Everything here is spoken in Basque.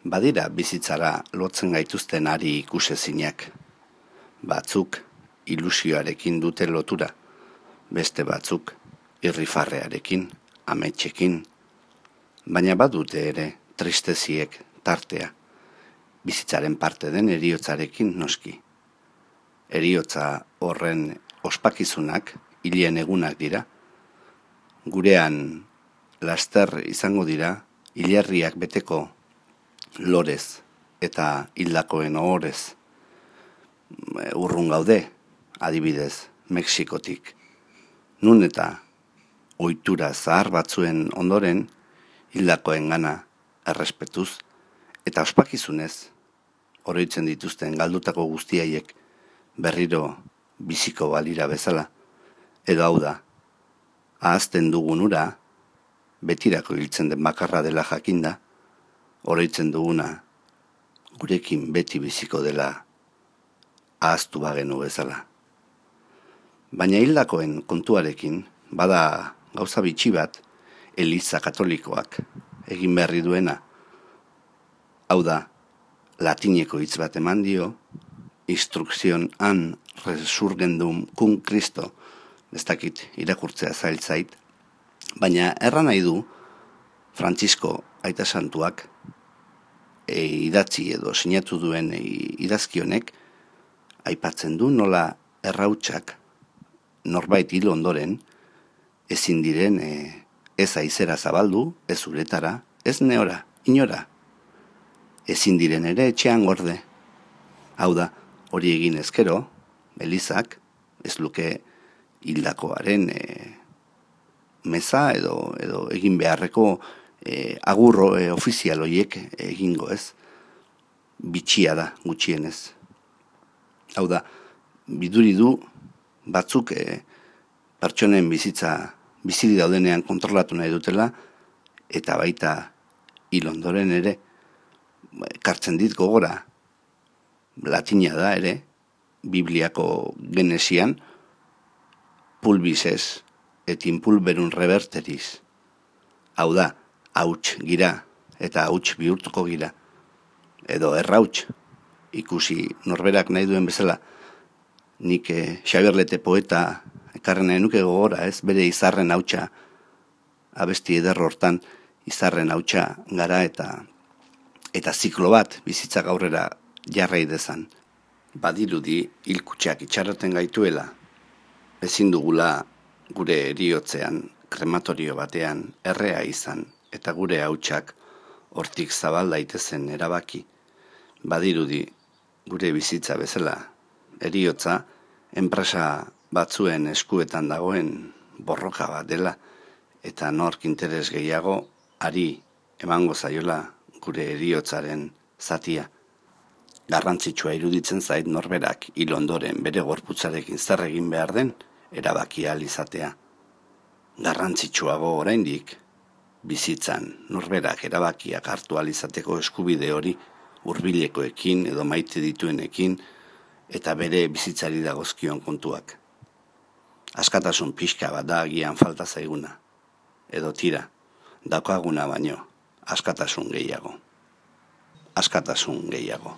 Badira bizitzara lotzen gaituzten ari ikusezinak. Batzuk ilusioarekin dute lotura, beste batzuk irrifarrearekin, ametxekin, baina badute ere tristeziek tartea, bizitzaren parte den eriotzarekin noski. Eriotza horren ospakizunak, hilien egunak dira, gurean laster izango dira, hilerriak beteko lorez eta hildakoen ohorez urrun gaude, adibidez, Mexikotik. Nun eta ohitura zahar batzuen ondoren hildakoen gana errespetuz eta ospakizunez oroitzen dituzten galdutako guztiaiek berriro biziko balira bezala edo hau da ahazten dugun ura betirako hiltzen den bakarra dela jakinda oroitzen duguna gurekin beti biziko dela ahaztu bagenu bezala. Baina hildakoen kontuarekin bada gauza bitxi bat Eliza Katolikoak egin berri duena. Hau da, latineko hitz bat eman dio, instrukzion an resurgendum kun kristo, ez dakit irakurtzea zailtzait, baina erran nahi du, Francisco aita santuak, e, idatzi edo sinatu duen e, idazkionek, aipatzen du nola errautsak norbait hil ondoren, ezin diren e, ez aizera zabaldu, ez uretara, ez neora, inora. Ezin diren ere etxean gorde. Hau da, hori egin ezkero, Elizak, ez luke hildakoaren e, meza edo, edo egin beharreko e, agurro e, ofizial horiek egingo ez, bitxia da gutxienez. Hau da, biduri du batzuk e, pertsonen bizitza biziri daudenean kontrolatu nahi dutela, eta baita hilondoren ere, kartzen dit gogora, latina da ere, Bibliako genesian, pulbizez, et impulberun reverteriz. Hau da, hauts gira, eta hauts bihurtuko gira. Edo errauts, ikusi norberak nahi duen bezala, nik eh, Xaberlete poeta ekarren enuke gogora, ez, bere izarren hautsa, abesti eder hortan, izarren hautsa gara eta eta ziklo bat bizitza gaurrera jarrai dezan. Badirudi hilkutxak itxarraten gaituela, ezin dugula gure eriotzean, krematorio batean, errea izan, eta gure hautsak hortik zabal daitezen erabaki. Badirudi gure bizitza bezala, eriotza, enpresa batzuen eskuetan dagoen borroka bat dela eta nork interes gehiago ari emango zaiola gure eriotzaren zatia. Garrantzitsua iruditzen zait norberak hil ondoren bere gorputzarekin zer egin behar den erabakia izatea. Garrantzitsuago oraindik bizitzan norberak erabakiak hartu izateko eskubide hori hurbilekoekin edo maite dituenekin eta bere bizitzari dagozkion kontuak askatasun pixka bat da agian falta zaiguna. Edo tira, dakoaguna baino, askatasun gehiago. Askatasun gehiago.